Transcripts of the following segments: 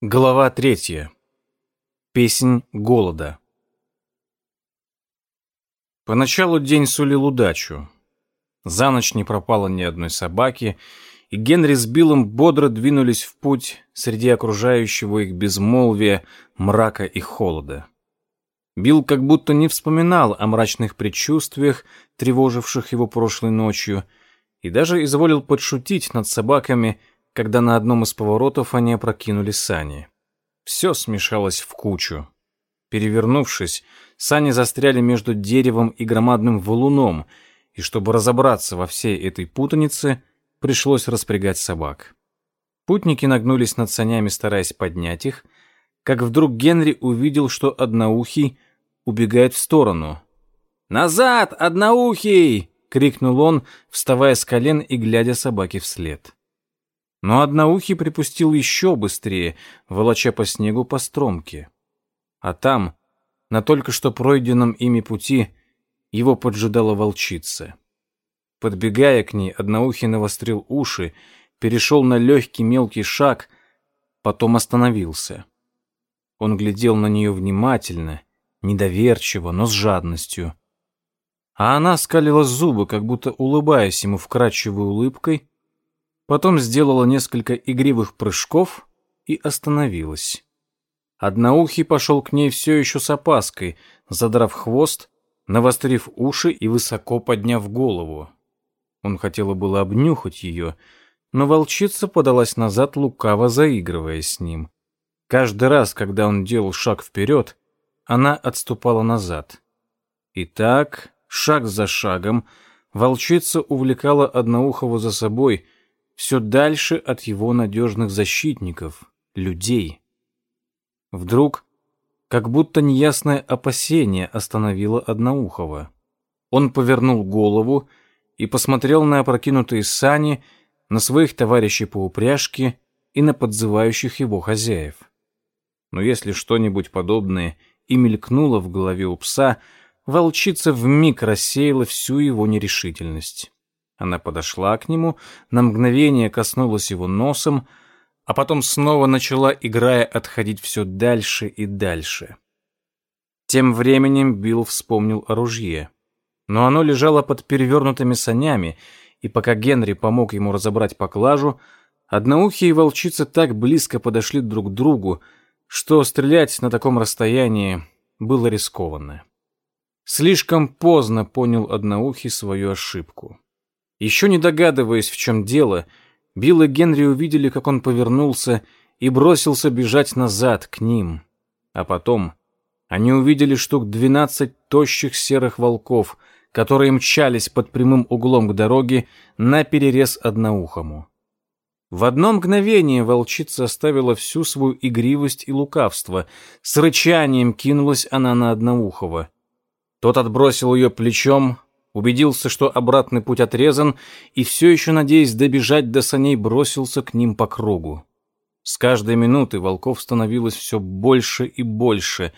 Глава третья. Песнь голода. Поначалу день сулил удачу. За ночь не пропало ни одной собаки, и Генри с Биллом бодро двинулись в путь среди окружающего их безмолвия, мрака и холода. Билл как будто не вспоминал о мрачных предчувствиях, тревоживших его прошлой ночью, и даже изволил подшутить над собаками, когда на одном из поворотов они опрокинули сани. Все смешалось в кучу. Перевернувшись, сани застряли между деревом и громадным валуном, и чтобы разобраться во всей этой путанице, пришлось распрягать собак. Путники нагнулись над санями, стараясь поднять их, как вдруг Генри увидел, что одноухий убегает в сторону. «Назад, одноухий!» — крикнул он, вставая с колен и глядя собаке вслед. Но одноухий припустил еще быстрее, волоча по снегу по стромке. А там, на только что пройденном ими пути, его поджидала волчица. Подбегая к ней, одноухий навострил уши, перешел на легкий мелкий шаг, потом остановился. Он глядел на нее внимательно, недоверчиво, но с жадностью. А она скалила зубы, как будто улыбаясь ему вкрадчивой улыбкой, потом сделала несколько игривых прыжков и остановилась. Одноухий пошел к ней все еще с опаской, задрав хвост, навострив уши и высоко подняв голову. Он хотел было обнюхать ее, но волчица подалась назад, лукаво заигрывая с ним. Каждый раз, когда он делал шаг вперед, она отступала назад. И так, шаг за шагом, волчица увлекала Одноухого за собой — все дальше от его надежных защитников, людей. Вдруг, как будто неясное опасение остановило Одноухого. Он повернул голову и посмотрел на опрокинутые сани, на своих товарищей по упряжке и на подзывающих его хозяев. Но если что-нибудь подобное и мелькнуло в голове у пса, волчица вмиг рассеяла всю его нерешительность. Она подошла к нему, на мгновение коснулась его носом, а потом снова начала, играя, отходить все дальше и дальше. Тем временем Билл вспомнил о ружье. Но оно лежало под перевернутыми санями, и пока Генри помог ему разобрать поклажу, одноухие и волчица так близко подошли друг к другу, что стрелять на таком расстоянии было рискованно. Слишком поздно понял одноухий свою ошибку. Еще не догадываясь, в чем дело, Билл и Генри увидели, как он повернулся и бросился бежать назад, к ним. А потом они увидели штук двенадцать тощих серых волков, которые мчались под прямым углом к дороге на перерез одноухому. В одно мгновение волчица оставила всю свою игривость и лукавство. С рычанием кинулась она на одноухого. Тот отбросил ее плечом, убедился, что обратный путь отрезан, и все еще, надеясь добежать до саней, бросился к ним по кругу. С каждой минуты волков становилось все больше и больше.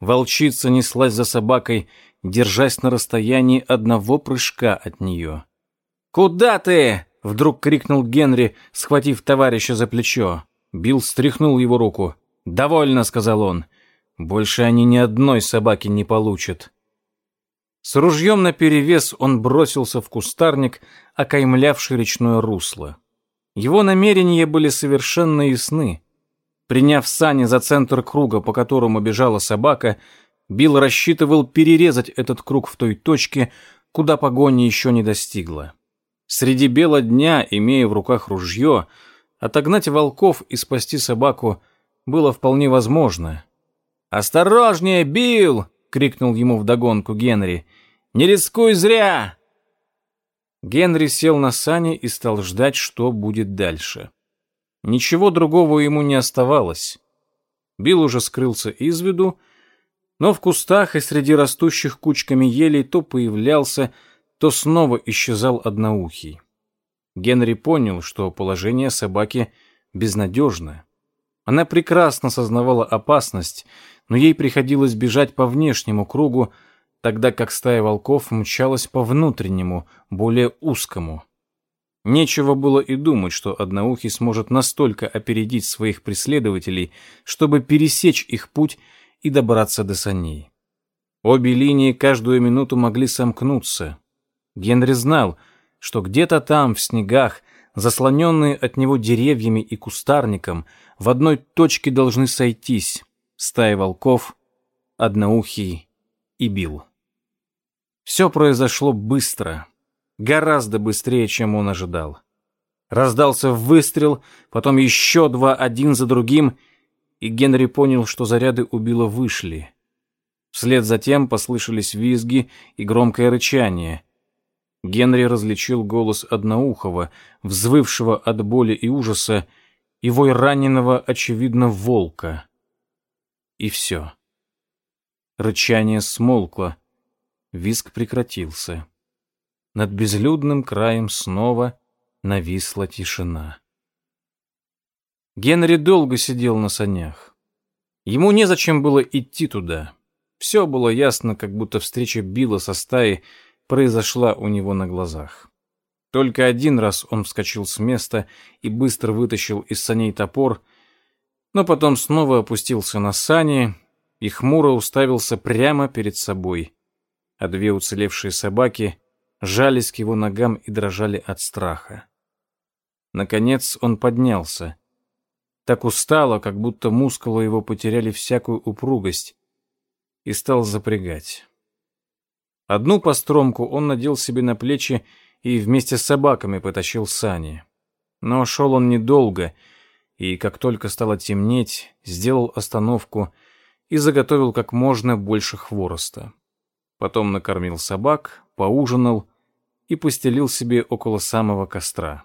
Волчица неслась за собакой, держась на расстоянии одного прыжка от нее. «Куда ты?» — вдруг крикнул Генри, схватив товарища за плечо. Билл стряхнул его руку. «Довольно», — сказал он. «Больше они ни одной собаки не получат». С ружьем наперевес он бросился в кустарник, окаймлявший речное русло. Его намерения были совершенно ясны. Приняв сани за центр круга, по которому бежала собака, Билл рассчитывал перерезать этот круг в той точке, куда погони еще не достигла. Среди бела дня, имея в руках ружье, отогнать волков и спасти собаку было вполне возможно. «Осторожнее, Билл!» — крикнул ему вдогонку Генри. Не рискуй зря!» Генри сел на сани и стал ждать, что будет дальше. Ничего другого ему не оставалось. Билл уже скрылся из виду, но в кустах и среди растущих кучками елей то появлялся, то снова исчезал одноухий. Генри понял, что положение собаки безнадежно. Она прекрасно сознавала опасность, но ей приходилось бежать по внешнему кругу, тогда как стая волков мчалась по внутреннему, более узкому. Нечего было и думать, что Одноухий сможет настолько опередить своих преследователей, чтобы пересечь их путь и добраться до саней. Обе линии каждую минуту могли сомкнуться. Генри знал, что где-то там, в снегах, заслоненные от него деревьями и кустарником, в одной точке должны сойтись стаи волков, одноухий и бил. Все произошло быстро, гораздо быстрее, чем он ожидал. Раздался выстрел, потом еще два, один за другим, и Генри понял, что заряды убило вышли. Вслед за тем послышались визги и громкое рычание. Генри различил голос Одноухова, взвывшего от боли и ужаса, и вой раненого, очевидно, волка. И все. Рычание смолкло. Визг прекратился. Над безлюдным краем снова нависла тишина. Генри долго сидел на санях. Ему незачем было идти туда. Все было ясно, как будто встреча Билла со стаей произошла у него на глазах. Только один раз он вскочил с места и быстро вытащил из саней топор, но потом снова опустился на сани и хмуро уставился прямо перед собой, а две уцелевшие собаки жались к его ногам и дрожали от страха. Наконец он поднялся. Так устало, как будто мускулы его потеряли всякую упругость, и стал запрягать. Одну постромку он надел себе на плечи и вместе с собаками потащил сани. Но шел он недолго, и как только стало темнеть, сделал остановку и заготовил как можно больше хвороста. Потом накормил собак, поужинал и постелил себе около самого костра.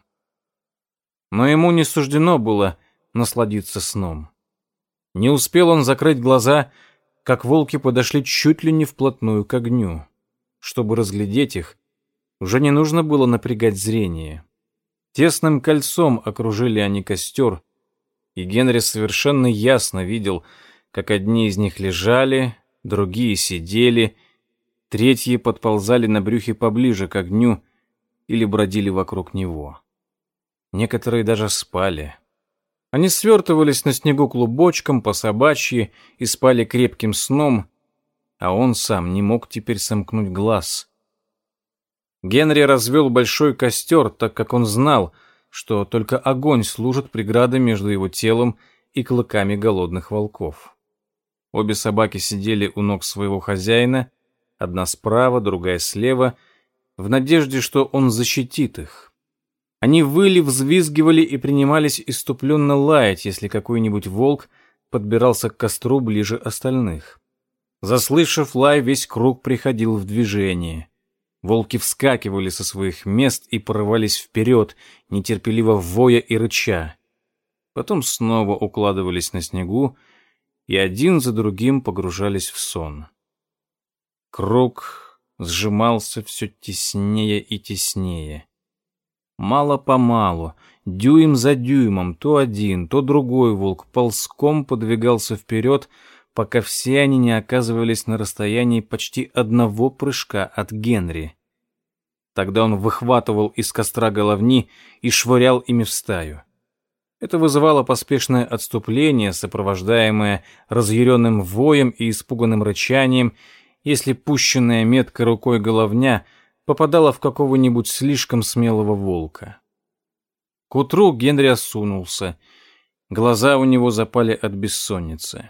Но ему не суждено было насладиться сном. Не успел он закрыть глаза, как волки подошли чуть ли не вплотную к огню. Чтобы разглядеть их, уже не нужно было напрягать зрение. Тесным кольцом окружили они костер, и Генри совершенно ясно видел, как одни из них лежали, другие сидели, третьи подползали на брюхе поближе к огню или бродили вокруг него. Некоторые даже спали. Они свертывались на снегу клубочком по собачьи и спали крепким сном, а он сам не мог теперь сомкнуть глаз. Генри развел большой костер, так как он знал, что только огонь служит преградой между его телом и клыками голодных волков. Обе собаки сидели у ног своего хозяина, одна справа, другая слева, в надежде, что он защитит их. Они выли, взвизгивали и принимались иступленно лаять, если какой-нибудь волк подбирался к костру ближе остальных. Заслышав лай, весь круг приходил в движение. Волки вскакивали со своих мест и порывались вперед, нетерпеливо воя и рыча. Потом снова укладывались на снегу и один за другим погружались в сон. Круг сжимался все теснее и теснее. Мало-помалу, дюйм за дюймом, то один, то другой волк ползком подвигался вперед, пока все они не оказывались на расстоянии почти одного прыжка от Генри. Тогда он выхватывал из костра головни и швырял ими в стаю. Это вызывало поспешное отступление, сопровождаемое разъяренным воем и испуганным рычанием, если пущенная меткой рукой головня — попадала в какого-нибудь слишком смелого волка. К утру Генри осунулся. Глаза у него запали от бессонницы.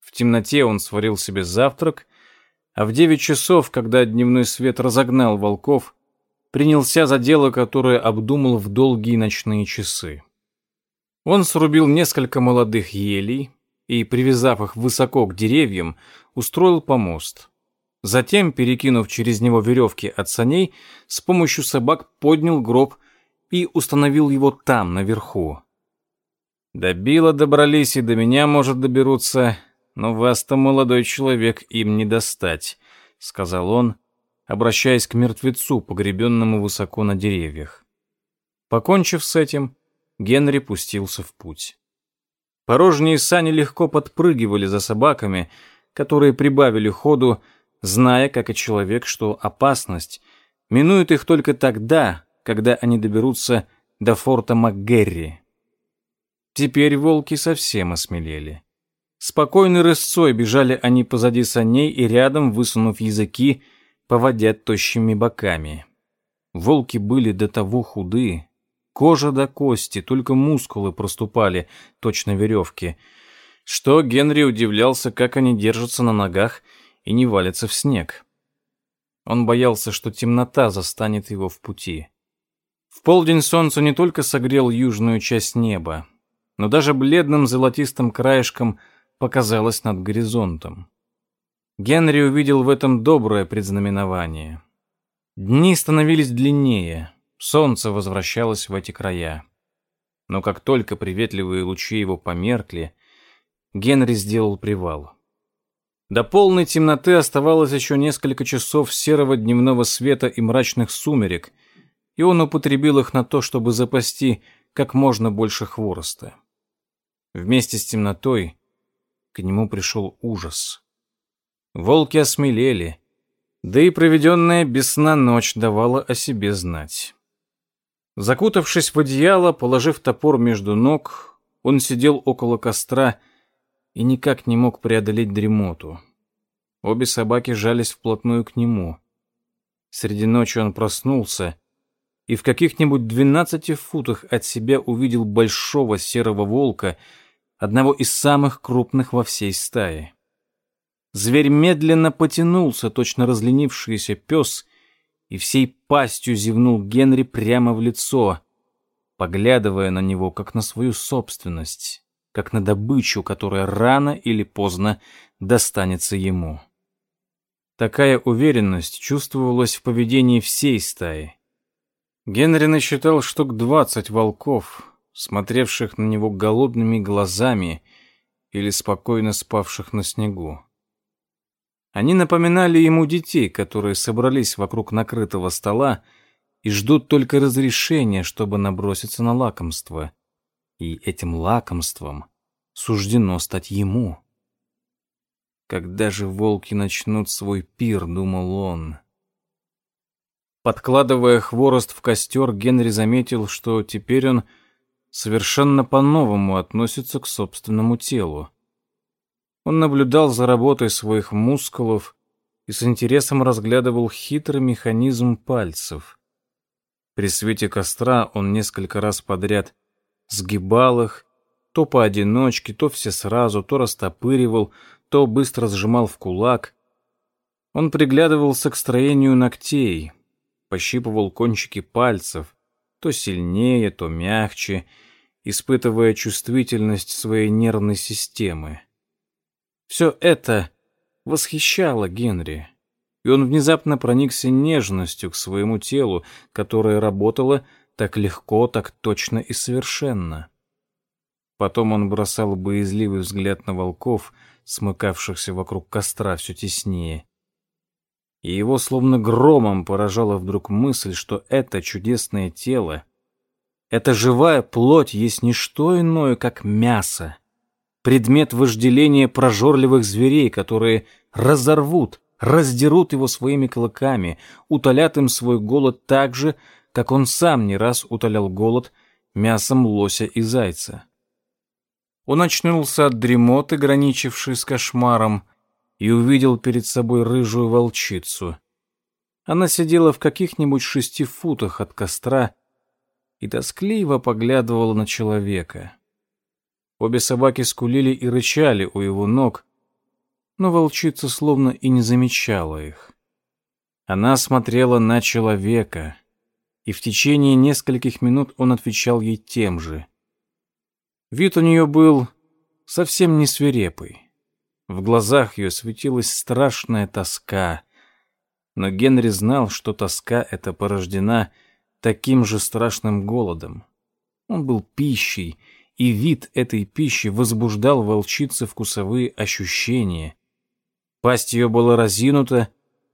В темноте он сварил себе завтрак, а в девять часов, когда дневной свет разогнал волков, принялся за дело, которое обдумал в долгие ночные часы. Он срубил несколько молодых елей и, привязав их высоко к деревьям, устроил помост. Затем, перекинув через него веревки от саней, с помощью собак поднял гроб и установил его там, наверху. До Билла добрались и до меня, может, доберутся, но вас-то, молодой человек, им не достать, — сказал он, обращаясь к мертвецу, погребенному высоко на деревьях. Покончив с этим, Генри пустился в путь. Порожние сани легко подпрыгивали за собаками, которые прибавили ходу, зная, как и человек, что опасность минует их только тогда, когда они доберутся до форта МакГерри. Теперь волки совсем осмелели. Спокойной рысцой бежали они позади саней и рядом, высунув языки, поводя тощими боками. Волки были до того худы, кожа до кости, только мускулы проступали, точно веревки, что Генри удивлялся, как они держатся на ногах и не валятся в снег. Он боялся, что темнота застанет его в пути. В полдень солнце не только согрел южную часть неба, но даже бледным золотистым краешком показалось над горизонтом. Генри увидел в этом доброе предзнаменование. Дни становились длиннее, солнце возвращалось в эти края. Но как только приветливые лучи его померкли, Генри сделал привал. До полной темноты оставалось еще несколько часов серого дневного света и мрачных сумерек, и он употребил их на то, чтобы запасти как можно больше хвороста. Вместе с темнотой к нему пришел ужас. Волки осмелели, да и проведенная без сна ночь давала о себе знать. Закутавшись в одеяло, положив топор между ног, он сидел около костра и никак не мог преодолеть дремоту. Обе собаки жались вплотную к нему. Среди ночи он проснулся и в каких-нибудь двенадцати футах от себя увидел большого серого волка, одного из самых крупных во всей стае. Зверь медленно потянулся, точно разленившийся пес, и всей пастью зевнул Генри прямо в лицо, поглядывая на него, как на свою собственность как на добычу, которая рано или поздно достанется ему. Такая уверенность чувствовалась в поведении всей стаи. Генри насчитал штук двадцать волков, смотревших на него голодными глазами или спокойно спавших на снегу. Они напоминали ему детей, которые собрались вокруг накрытого стола и ждут только разрешения, чтобы наброситься на лакомство и этим лакомством суждено стать ему. Когда же волки начнут свой пир, думал он. Подкладывая хворост в костер, Генри заметил, что теперь он совершенно по-новому относится к собственному телу. Он наблюдал за работой своих мускулов и с интересом разглядывал хитрый механизм пальцев. При свете костра он несколько раз подряд сгибал их, то поодиночке, то все сразу, то растопыривал, то быстро сжимал в кулак. Он приглядывался к строению ногтей, пощипывал кончики пальцев, то сильнее, то мягче, испытывая чувствительность своей нервной системы. Все это восхищало Генри, и он внезапно проникся нежностью к своему телу, которое работало так легко, так точно и совершенно. Потом он бросал боязливый взгляд на волков, смыкавшихся вокруг костра все теснее. И его словно громом поражала вдруг мысль, что это чудесное тело, эта живая плоть есть не что иное, как мясо, предмет вожделения прожорливых зверей, которые разорвут, раздерут его своими клыками, утолят им свой голод так же, как он сам не раз утолял голод мясом лося и зайца. Он очнулся от дремоты, граничившей с кошмаром, и увидел перед собой рыжую волчицу. Она сидела в каких-нибудь шести футах от костра и тоскливо поглядывала на человека. Обе собаки скулили и рычали у его ног, но волчица словно и не замечала их. Она смотрела на человека, и в течение нескольких минут он отвечал ей тем же. Вид у нее был совсем не свирепый. В глазах ее светилась страшная тоска, но Генри знал, что тоска эта порождена таким же страшным голодом. Он был пищей, и вид этой пищи возбуждал волчице вкусовые ощущения. Пасть ее была разинута,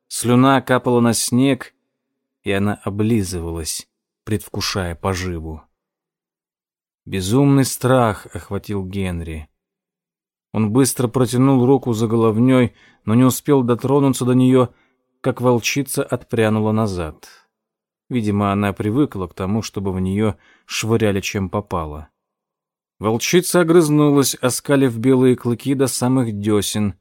слюна капала на снег, и она облизывалась, предвкушая поживу. Безумный страх охватил Генри. Он быстро протянул руку за головней, но не успел дотронуться до нее, как волчица отпрянула назад. Видимо, она привыкла к тому, чтобы в нее швыряли чем попало. Волчица огрызнулась, оскалив белые клыки до самых десен.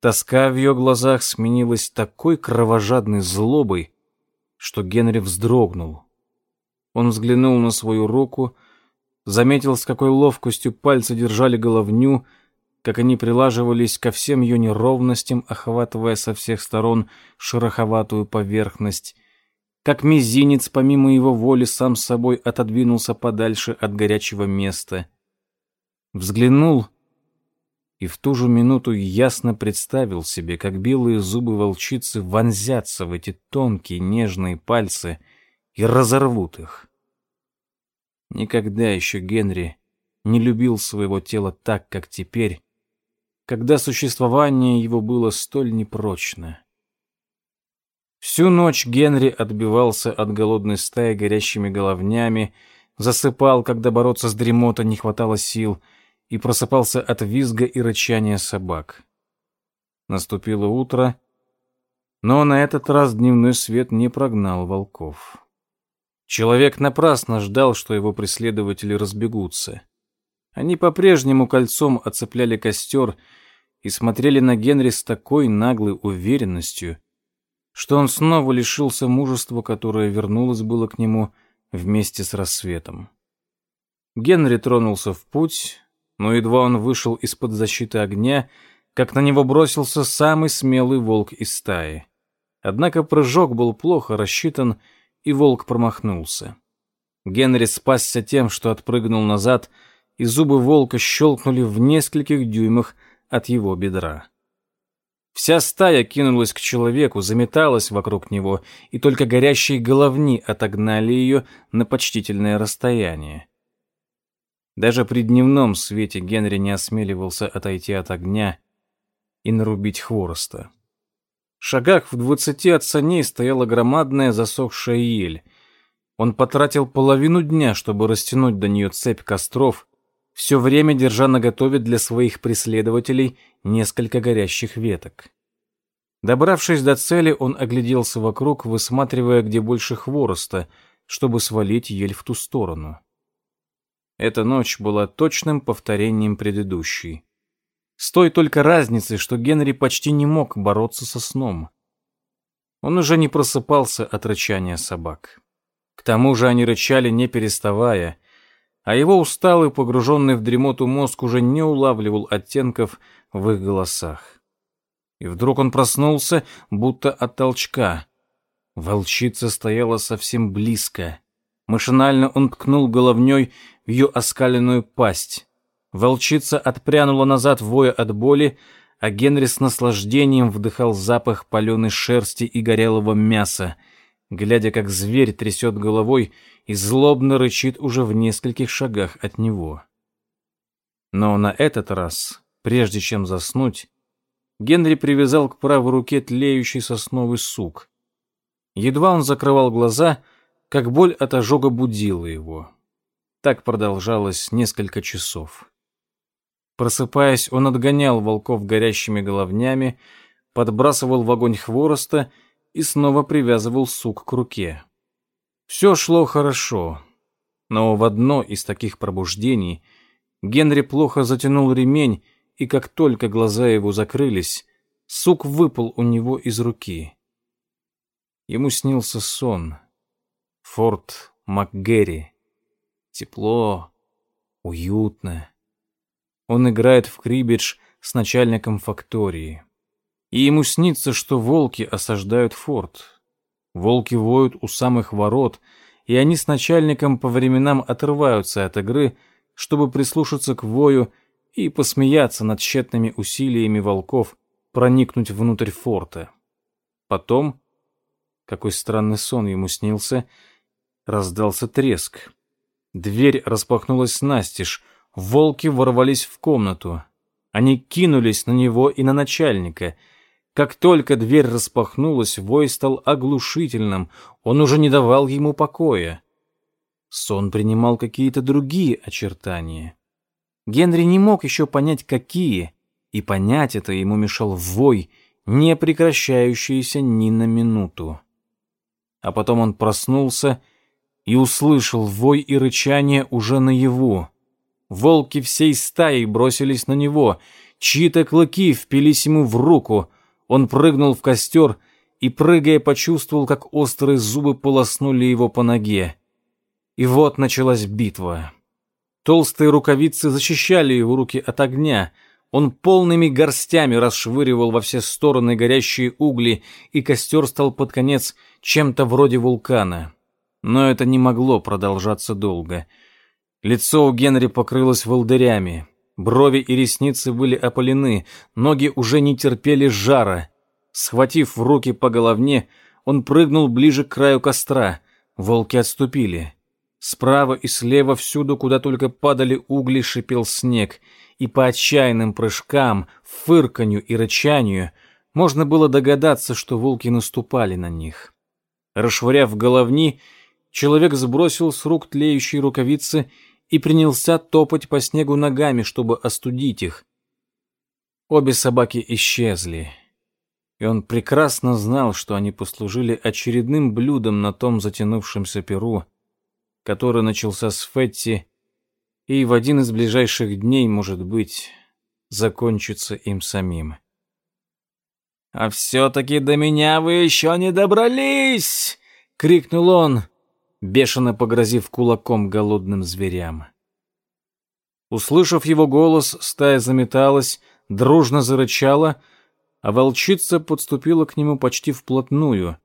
Тоска в ее глазах сменилась такой кровожадной злобой, что Генри вздрогнул. Он взглянул на свою руку, заметил, с какой ловкостью пальцы держали головню, как они прилаживались ко всем ее неровностям, охватывая со всех сторон шероховатую поверхность, как мизинец, помимо его воли, сам собой отодвинулся подальше от горячего места. Взглянул и в ту же минуту ясно представил себе, как белые зубы волчицы вонзятся в эти тонкие нежные пальцы и разорвут их. Никогда еще Генри не любил своего тела так, как теперь, когда существование его было столь непрочно. Всю ночь Генри отбивался от голодной стаи горящими головнями, засыпал, когда бороться с дремотой не хватало сил, и просыпался от визга и рычания собак. Наступило утро, но на этот раз дневной свет не прогнал волков. Человек напрасно ждал, что его преследователи разбегутся. Они по-прежнему кольцом оцепляли костер и смотрели на Генри с такой наглой уверенностью, что он снова лишился мужества, которое вернулось было к нему вместе с рассветом. Генри тронулся в путь, но едва он вышел из-под защиты огня, как на него бросился самый смелый волк из стаи. Однако прыжок был плохо рассчитан, и волк промахнулся. Генри спасся тем, что отпрыгнул назад — и зубы волка щелкнули в нескольких дюймах от его бедра. Вся стая кинулась к человеку, заметалась вокруг него, и только горящие головни отогнали ее на почтительное расстояние. Даже при дневном свете Генри не осмеливался отойти от огня и нарубить хвороста. В шагах в двадцати от саней стояла громадная засохшая ель. Он потратил половину дня, чтобы растянуть до нее цепь костров, все время держа наготове для своих преследователей несколько горящих веток. Добравшись до цели, он огляделся вокруг, высматривая, где больше хвороста, чтобы свалить ель в ту сторону. Эта ночь была точным повторением предыдущей. С той только разницей, что Генри почти не мог бороться со сном. Он уже не просыпался от рычания собак. К тому же они рычали, не переставая, а его усталый, погруженный в дремоту мозг уже не улавливал оттенков в их голосах. И вдруг он проснулся, будто от толчка. Волчица стояла совсем близко. Машинально он ткнул головней ее оскаленную пасть. Волчица отпрянула назад, воя от боли, а Генри с наслаждением вдыхал запах паленой шерсти и горелого мяса, глядя, как зверь трясет головой и злобно рычит уже в нескольких шагах от него. Но на этот раз, прежде чем заснуть, Генри привязал к правой руке тлеющий сосновый сук. Едва он закрывал глаза, как боль от ожога будила его. Так продолжалось несколько часов. Просыпаясь, он отгонял волков горящими головнями, подбрасывал в огонь хвороста и снова привязывал сук к руке. Все шло хорошо, но в одно из таких пробуждений Генри плохо затянул ремень, и как только глаза его закрылись, сук выпал у него из руки. Ему снился сон. Форт МакГерри. Тепло, уютно. Он играет в крибидж с начальником фактории. И ему снится, что волки осаждают форт. Волки воют у самых ворот, и они с начальником по временам отрываются от игры, чтобы прислушаться к вою и посмеяться над тщетными усилиями волков проникнуть внутрь форта. Потом, какой странный сон ему снился, раздался треск. Дверь распахнулась настежь, волки ворвались в комнату. Они кинулись на него и на начальника — как только дверь распахнулась, вой стал оглушительным, он уже не давал ему покоя. Сон принимал какие-то другие очертания. Генри не мог еще понять, какие, и понять это ему мешал вой, не прекращающийся ни на минуту. А потом он проснулся и услышал вой и рычание уже наяву. Волки всей стаи бросились на него, чьи-то клыки впились ему в руку. Он прыгнул в костер и, прыгая, почувствовал, как острые зубы полоснули его по ноге. И вот началась битва. Толстые рукавицы защищали его руки от огня. Он полными горстями расшвыривал во все стороны горящие угли, и костер стал под конец чем-то вроде вулкана. Но это не могло продолжаться долго. Лицо у Генри покрылось волдырями. Брови и ресницы были опалены, ноги уже не терпели жара. Схватив в руки по головне, он прыгнул ближе к краю костра. Волки отступили. Справа и слева всюду, куда только падали угли, шипел снег, и по отчаянным прыжкам, фырканью и рычанию можно было догадаться, что волки наступали на них. Расшвыряв головни, человек сбросил с рук тлеющие рукавицы и принялся топать по снегу ногами, чтобы остудить их. Обе собаки исчезли, и он прекрасно знал, что они послужили очередным блюдом на том затянувшемся перу, который начался с Фетти и в один из ближайших дней, может быть, закончится им самим. «А все-таки до меня вы еще не добрались!» — крикнул он, бешено погрозив кулаком голодным зверям. Услышав его голос, стая заметалась, дружно зарычала, а волчица подступила к нему почти вплотную,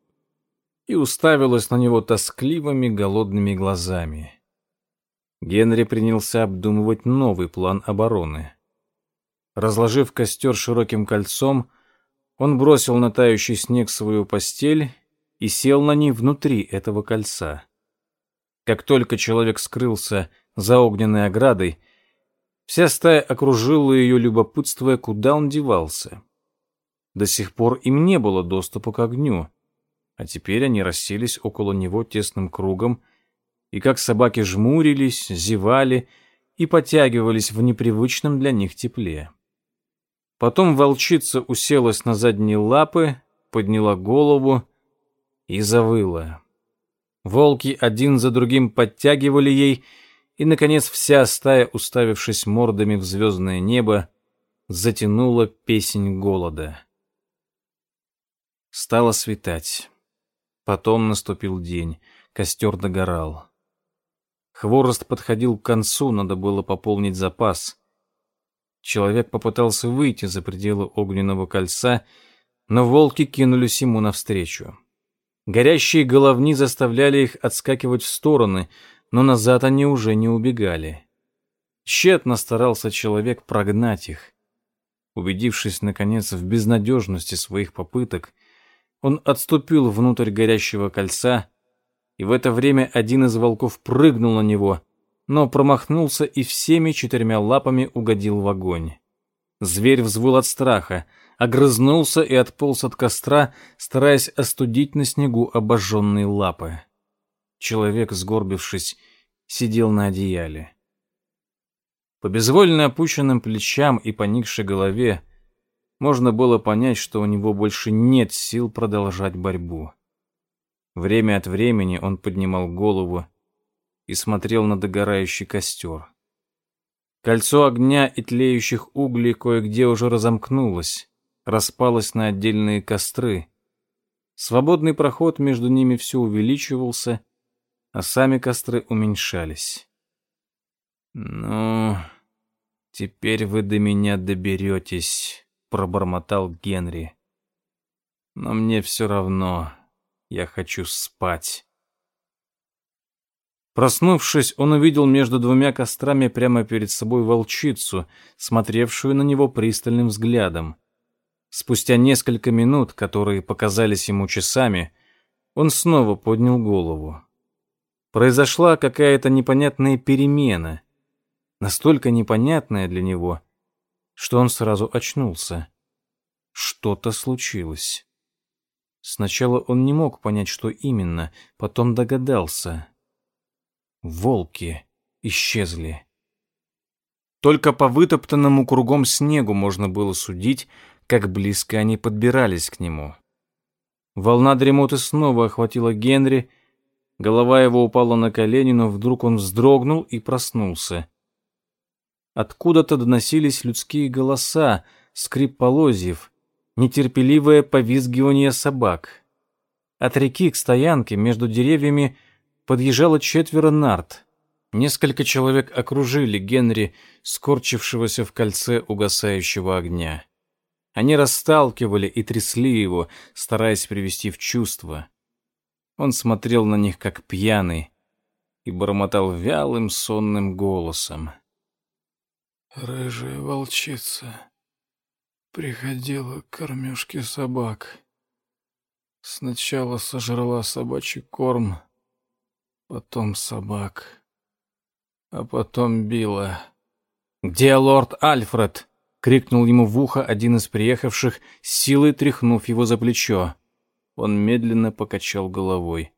и уставилась на него тоскливыми голодными глазами. Генри принялся обдумывать новый план обороны. Разложив костер широким кольцом, он бросил на тающий снег свою постель и сел на ней внутри этого кольца. Как только человек скрылся за огненной оградой, вся стая окружила ее, любопытствуя, куда он девался. До сих пор им не было доступа к огню — а теперь они расселись около него тесным кругом, и как собаки жмурились, зевали и потягивались в непривычном для них тепле. Потом волчица уселась на задние лапы, подняла голову и завыла. Волки один за другим подтягивали ей, и, наконец, вся стая, уставившись мордами в звездное небо, затянула песнь голода. Стало светать. Потом наступил день. Костер догорал. Хворост подходил к концу, надо было пополнить запас. Человек попытался выйти за пределы огненного кольца, но волки кинулись ему навстречу. Горящие головни заставляли их отскакивать в стороны, но назад они уже не убегали. Тщетно старался человек прогнать их. Убедившись, наконец, в безнадежности своих попыток, он отступил внутрь горящего кольца, и в это время один из волков прыгнул на него, но промахнулся и всеми четырьмя лапами угодил в огонь. Зверь взвыл от страха, огрызнулся и отполз от костра, стараясь остудить на снегу обожженные лапы. Человек, сгорбившись, сидел на одеяле. По безвольно опущенным плечам и поникшей голове можно было понять, что у него больше нет сил продолжать борьбу. Время от времени он поднимал голову и смотрел на догорающий костер. Кольцо огня и тлеющих углей кое-где уже разомкнулось, распалось на отдельные костры. Свободный проход между ними все увеличивался, а сами костры уменьшались. «Ну, теперь вы до меня доберетесь», пробормотал Генри. Но мне все равно. Я хочу спать. Проснувшись, он увидел между двумя кострами прямо перед собой волчицу, смотревшую на него пристальным взглядом. Спустя несколько минут, которые показались ему часами, он снова поднял голову. Произошла какая-то непонятная перемена, настолько непонятная для него, что он сразу очнулся. Что-то случилось. Сначала он не мог понять, что именно, потом догадался. Волки исчезли. Только по вытоптанному кругом снегу можно было судить, как близко они подбирались к нему. Волна дремоты снова охватила Генри, голова его упала на колени, но вдруг он вздрогнул и проснулся. Откуда-то доносились людские голоса, скрип полозьев, нетерпеливое повизгивание собак. От реки к стоянке между деревьями подъезжало четверо нарт. Несколько человек окружили Генри, скорчившегося в кольце угасающего огня. Они расталкивали и трясли его, стараясь привести в чувство. Он смотрел на них как пьяный и бормотал вялым сонным голосом. «Рыжая волчица приходила к кормежке собак. Сначала сожрала собачий корм, потом собак, а потом била. «Где лорд Альфред?» — крикнул ему в ухо один из приехавших, силой тряхнув его за плечо. Он медленно покачал головой.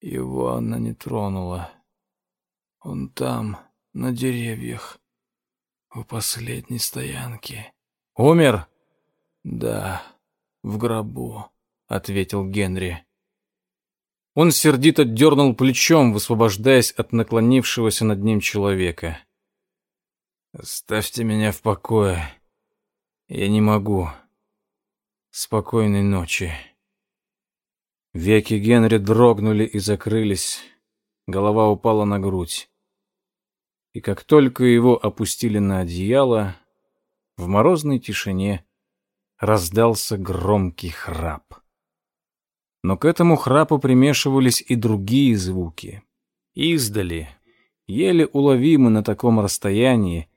Его она не тронула. Он там, на деревьях, у последней стоянки. «Умер?» «Да, в гробу». — ответил Генри. Он сердито дернул плечом, высвобождаясь от наклонившегося над ним человека. «Оставьте меня в покое. Я не могу. Спокойной ночи». Веки Генри дрогнули и закрылись. Голова упала на грудь. И как только его опустили на одеяло, в морозной тишине раздался громкий храп но к этому храпу примешивались и другие звуки. Издали, еле уловимо на таком расстоянии,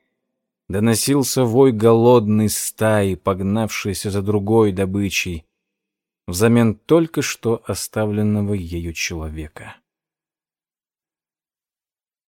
доносился вой голодной стаи, погнавшейся за другой добычей, взамен только что оставленного ею человека.